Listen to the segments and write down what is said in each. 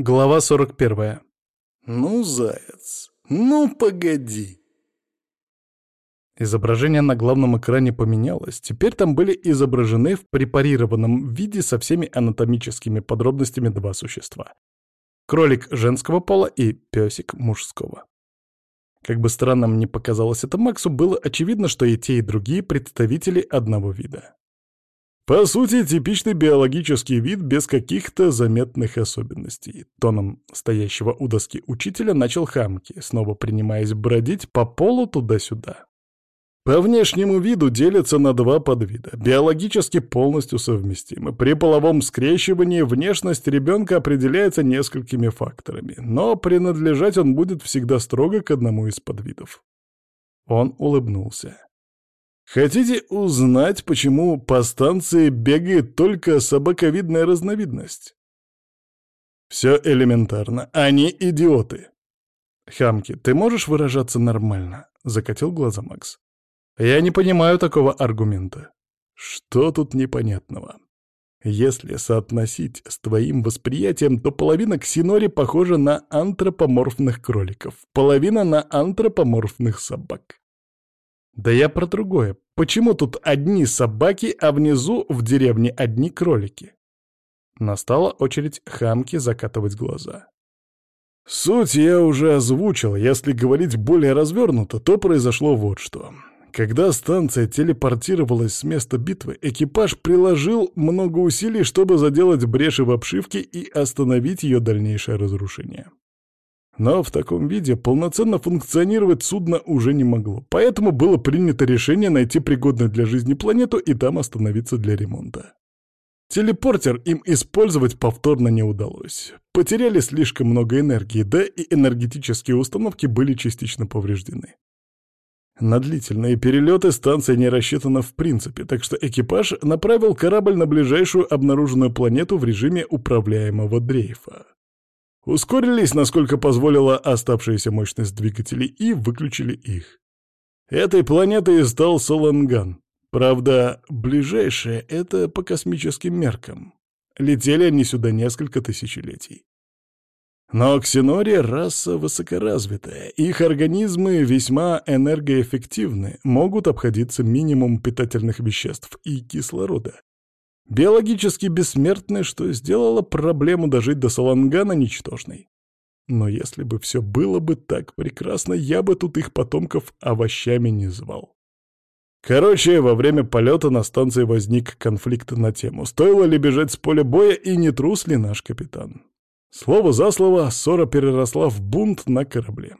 Глава 41. «Ну, заяц, ну погоди!» Изображение на главном экране поменялось. Теперь там были изображены в препарированном виде со всеми анатомическими подробностями два существа. Кролик женского пола и песик мужского. Как бы странным ни показалось это Максу, было очевидно, что и те, и другие представители одного вида. По сути, типичный биологический вид без каких-то заметных особенностей. Тоном стоящего у доски учителя начал хамки, снова принимаясь бродить по полу туда-сюда. По внешнему виду делятся на два подвида, биологически полностью совместимы. При половом скрещивании внешность ребенка определяется несколькими факторами, но принадлежать он будет всегда строго к одному из подвидов. Он улыбнулся. Хотите узнать, почему по станции бегает только собаковидная разновидность? Все элементарно. Они идиоты. Хамки, ты можешь выражаться нормально? Закатил глаза Макс. Я не понимаю такого аргумента. Что тут непонятного? Если соотносить с твоим восприятием, то половина ксинори похожа на антропоморфных кроликов, половина на антропоморфных собак. Да я про другое. Почему тут одни собаки, а внизу в деревне одни кролики? Настала очередь хамки закатывать глаза. Суть я уже озвучил. Если говорить более развернуто, то произошло вот что. Когда станция телепортировалась с места битвы, экипаж приложил много усилий, чтобы заделать бреши в обшивке и остановить ее дальнейшее разрушение. Но в таком виде полноценно функционировать судно уже не могло, поэтому было принято решение найти пригодную для жизни планету и там остановиться для ремонта. Телепортер им использовать повторно не удалось. Потеряли слишком много энергии, да и энергетические установки были частично повреждены. На длительные перелеты станция не рассчитана в принципе, так что экипаж направил корабль на ближайшую обнаруженную планету в режиме управляемого дрейфа. Ускорились, насколько позволила оставшаяся мощность двигателей, и выключили их. Этой планетой стал Соланган. Правда, ближайшая — это по космическим меркам. Летели они сюда несколько тысячелетий. Но ксенори — раса высокоразвитая, их организмы весьма энергоэффективны, могут обходиться минимум питательных веществ и кислорода. Биологически бессмертны, что сделало проблему дожить до Салангана ничтожной. Но если бы все было бы так прекрасно, я бы тут их потомков овощами не звал. Короче, во время полета на станции возник конфликт на тему, стоило ли бежать с поля боя и не трус ли наш капитан. Слово за слово, ссора переросла в бунт на корабле.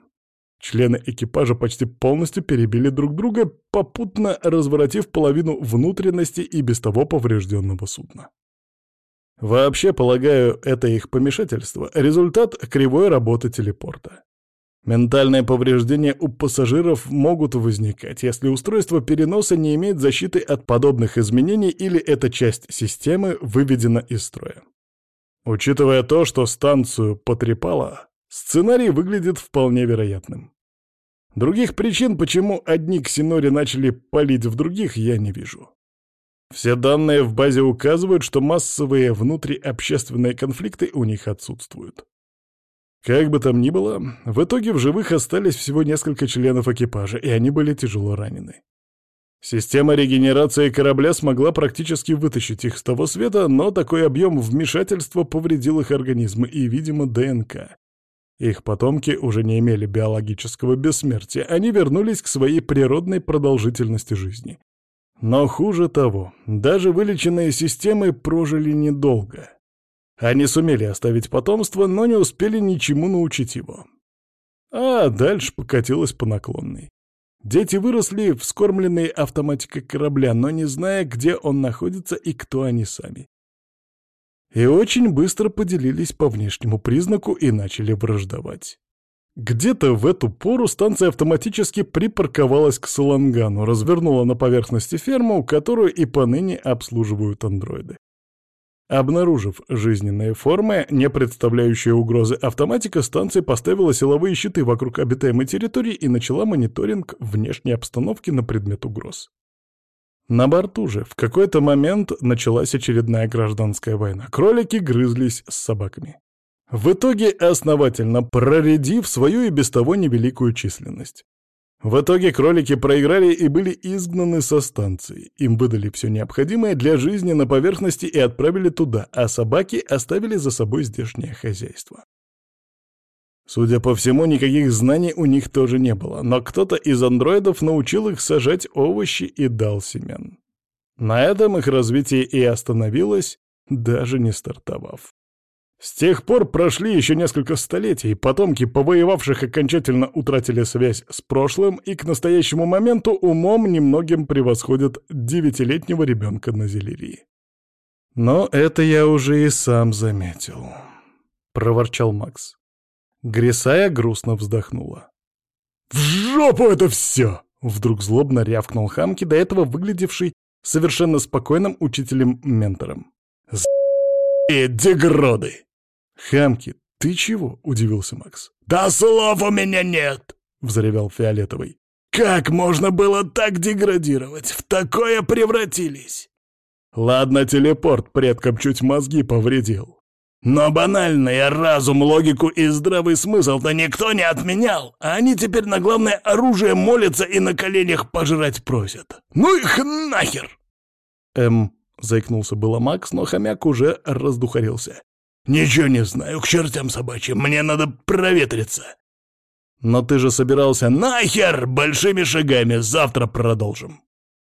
Члены экипажа почти полностью перебили друг друга, попутно разворотив половину внутренности и без того поврежденного судна. Вообще, полагаю, это их помешательство — результат кривой работы телепорта. Ментальные повреждения у пассажиров могут возникать, если устройство переноса не имеет защиты от подобных изменений или эта часть системы выведена из строя. Учитывая то, что станцию потрепало, Сценарий выглядит вполне вероятным. Других причин, почему одни ксенори начали палить в других, я не вижу. Все данные в базе указывают, что массовые внутриобщественные конфликты у них отсутствуют. Как бы там ни было, в итоге в живых остались всего несколько членов экипажа, и они были тяжело ранены. Система регенерации корабля смогла практически вытащить их с того света, но такой объем вмешательства повредил их организмы и, видимо, ДНК, их потомки уже не имели биологического бессмертия, они вернулись к своей природной продолжительности жизни. Но хуже того, даже вылеченные системы прожили недолго. Они сумели оставить потомство, но не успели ничему научить его. А дальше покатилось по наклонной. Дети выросли, вскормленные автоматикой корабля, но не зная, где он находится и кто они сами и очень быстро поделились по внешнему признаку и начали враждовать. Где-то в эту пору станция автоматически припарковалась к Салангану, развернула на поверхности ферму, которую и поныне обслуживают андроиды. Обнаружив жизненные формы, не представляющие угрозы автоматика, станция поставила силовые щиты вокруг обитаемой территории и начала мониторинг внешней обстановки на предмет угроз. На борту же в какой-то момент началась очередная гражданская война. Кролики грызлись с собаками. в итоге основательно проредив свою и без того невеликую численность. В итоге кролики проиграли и были изгнаны со станции. Им выдали все необходимое для жизни на поверхности и отправили туда, а собаки оставили за собой здешнее хозяйство. Судя по всему, никаких знаний у них тоже не было, но кто-то из андроидов научил их сажать овощи и дал семян. На этом их развитие и остановилось, даже не стартовав. С тех пор прошли еще несколько столетий, потомки повоевавших окончательно утратили связь с прошлым и к настоящему моменту умом немногим превосходят девятилетнего ребенка на Зелерии. «Но это я уже и сам заметил», — проворчал Макс. Грисая грустно вздохнула. «В жопу это все!» — вдруг злобно рявкнул Хамки, до этого выглядевший совершенно спокойным учителем-ментором. «З***е дегроды!» «Хамки, ты чего?» — удивился Макс. «Да слов у меня нет!» — взревел Фиолетовый. «Как можно было так деградировать? В такое превратились!» «Ладно, телепорт предкам чуть мозги повредил. Но банальный разум, логику и здравый смысл-то никто не отменял, а они теперь на главное оружие молятся и на коленях пожрать просят. Ну их нахер!» «Эм...» — заикнулся было Макс, но хомяк уже раздухарился. «Ничего не знаю, к чертям собачьим, мне надо проветриться». «Но ты же собирался...» «Нахер! Большими шагами, завтра продолжим».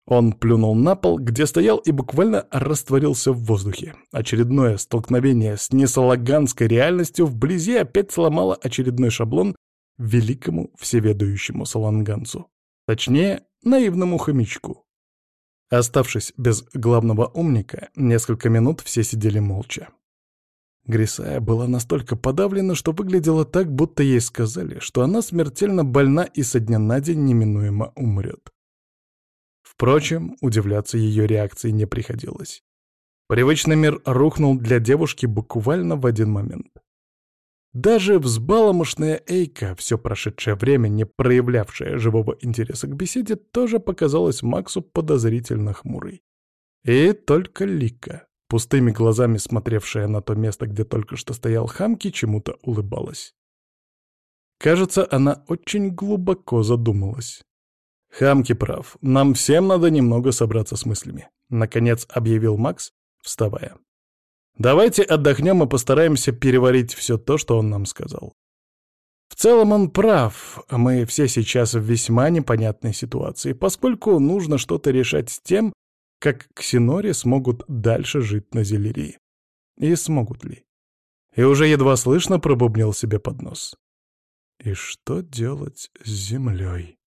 Он плюнул на пол, где стоял и буквально растворился в воздухе. Очередное столкновение с несалаганской реальностью вблизи опять сломало очередной шаблон великому всеведающему саланганцу. Точнее, наивному хомячку. Оставшись без главного умника, несколько минут все сидели молча. Грисая была настолько подавлена, что выглядела так, будто ей сказали, что она смертельно больна и со дня на день неминуемо умрет. Впрочем, удивляться ее реакции не приходилось. Привычный мир рухнул для девушки буквально в один момент. Даже взбаломошная Эйка, все прошедшее время не проявлявшая живого интереса к беседе, тоже показалась Максу подозрительно хмурой. И только Лика, пустыми глазами смотревшая на то место, где только что стоял Хамки, чему-то улыбалась. Кажется, она очень глубоко задумалась. «Хамки прав. Нам всем надо немного собраться с мыслями», — наконец объявил Макс, вставая. «Давайте отдохнем и постараемся переварить все то, что он нам сказал. В целом он прав, мы все сейчас в весьма непонятной ситуации, поскольку нужно что-то решать с тем, как ксенори смогут дальше жить на Зелерии. И смогут ли? И уже едва слышно пробубнил себе под нос. И что делать с землей?